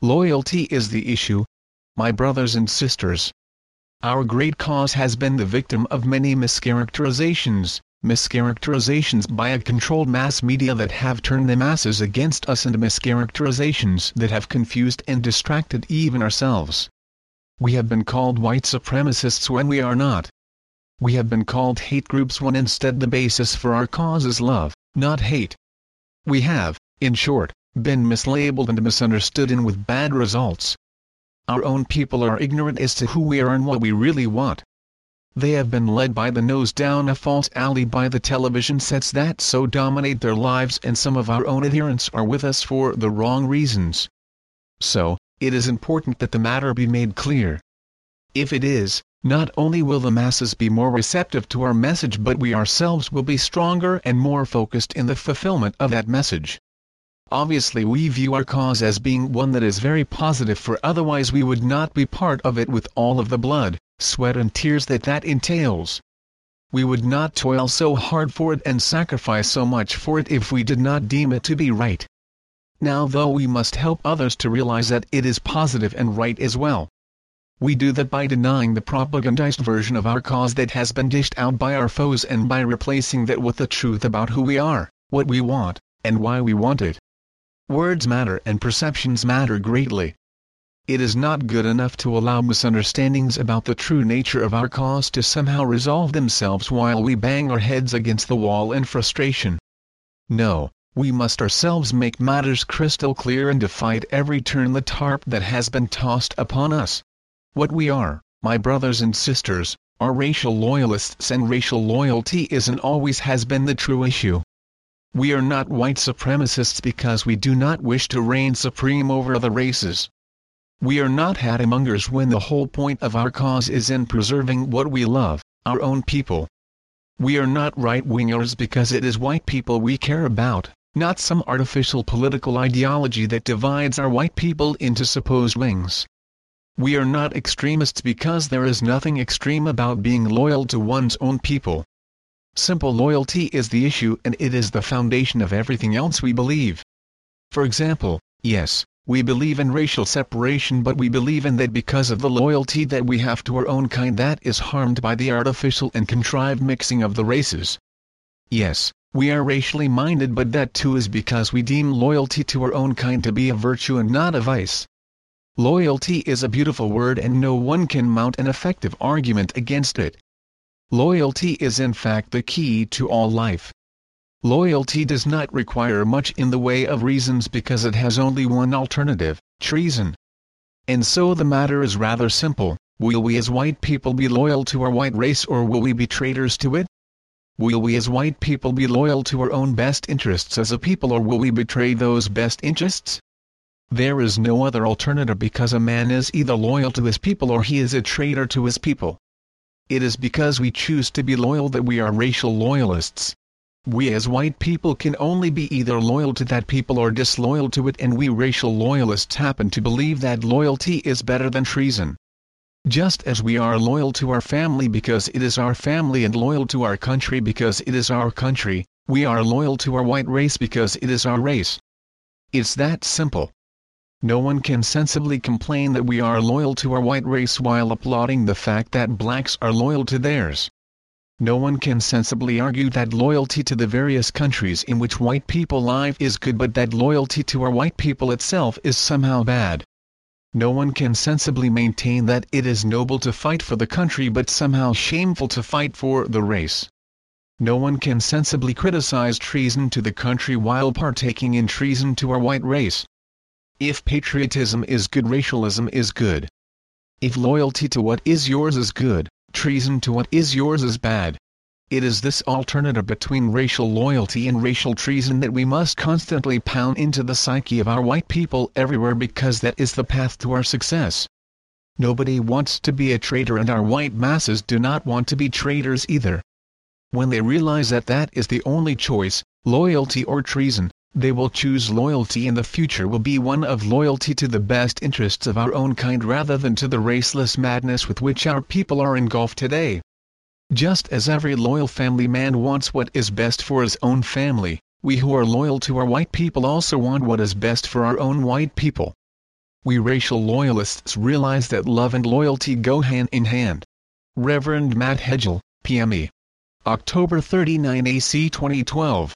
Loyalty is the issue. My brothers and sisters, our great cause has been the victim of many mischaracterizations, mischaracterizations by a controlled mass media that have turned the masses against us and mischaracterizations that have confused and distracted even ourselves. We have been called white supremacists when we are not. We have been called hate groups when instead the basis for our cause is love, not hate. We have, in short, been mislabeled and misunderstood and with bad results. Our own people are ignorant as to who we are and what we really want. They have been led by the nose down a false alley by the television sets that so dominate their lives and some of our own adherents are with us for the wrong reasons. So, it is important that the matter be made clear. If it is, not only will the masses be more receptive to our message but we ourselves will be stronger and more focused in the fulfillment of that message. Obviously we view our cause as being one that is very positive for otherwise we would not be part of it with all of the blood, sweat and tears that that entails. We would not toil so hard for it and sacrifice so much for it if we did not deem it to be right. Now though we must help others to realize that it is positive and right as well. We do that by denying the propagandized version of our cause that has been dished out by our foes and by replacing that with the truth about who we are, what we want, and why we want it. Words matter and perceptions matter greatly. It is not good enough to allow misunderstandings about the true nature of our cause to somehow resolve themselves while we bang our heads against the wall in frustration. No, we must ourselves make matters crystal clear and defy at every turn the tarp that has been tossed upon us. What we are, my brothers and sisters, are racial loyalists and racial loyalty is and always has been the true issue. We are not white supremacists because we do not wish to reign supreme over other races. We are not hatemongers when the whole point of our cause is in preserving what we love, our own people. We are not right-wingers because it is white people we care about, not some artificial political ideology that divides our white people into supposed wings. We are not extremists because there is nothing extreme about being loyal to one's own people. Simple loyalty is the issue and it is the foundation of everything else we believe. For example, yes, we believe in racial separation but we believe in that because of the loyalty that we have to our own kind that is harmed by the artificial and contrived mixing of the races. Yes, we are racially minded but that too is because we deem loyalty to our own kind to be a virtue and not a vice. Loyalty is a beautiful word and no one can mount an effective argument against it. Loyalty is in fact the key to all life. Loyalty does not require much in the way of reasons because it has only one alternative, treason. And so the matter is rather simple, will we as white people be loyal to our white race or will we be traitors to it? Will we as white people be loyal to our own best interests as a people or will we betray those best interests? There is no other alternative because a man is either loyal to his people or he is a traitor to his people. It is because we choose to be loyal that we are racial loyalists. We as white people can only be either loyal to that people or disloyal to it and we racial loyalists happen to believe that loyalty is better than treason. Just as we are loyal to our family because it is our family and loyal to our country because it is our country, we are loyal to our white race because it is our race. It's that simple. No one can sensibly complain that we are loyal to our white race while applauding the fact that blacks are loyal to theirs. No one can sensibly argue that loyalty to the various countries in which white people live is good but that loyalty to our white people itself is somehow bad. No one can sensibly maintain that it is noble to fight for the country but somehow shameful to fight for the race. No one can sensibly criticize treason to the country while partaking in treason to our white race. If patriotism is good racialism is good. If loyalty to what is yours is good, treason to what is yours is bad. It is this alternative between racial loyalty and racial treason that we must constantly pound into the psyche of our white people everywhere because that is the path to our success. Nobody wants to be a traitor and our white masses do not want to be traitors either. When they realize that that is the only choice, loyalty or treason, they will choose loyalty and the future will be one of loyalty to the best interests of our own kind rather than to the raceless madness with which our people are engulfed today. Just as every loyal family man wants what is best for his own family, we who are loyal to our white people also want what is best for our own white people. we racial loyalists realize that love and loyalty go hand in hand. Reverend Matt Hedgel, PME. October 39 AC 2012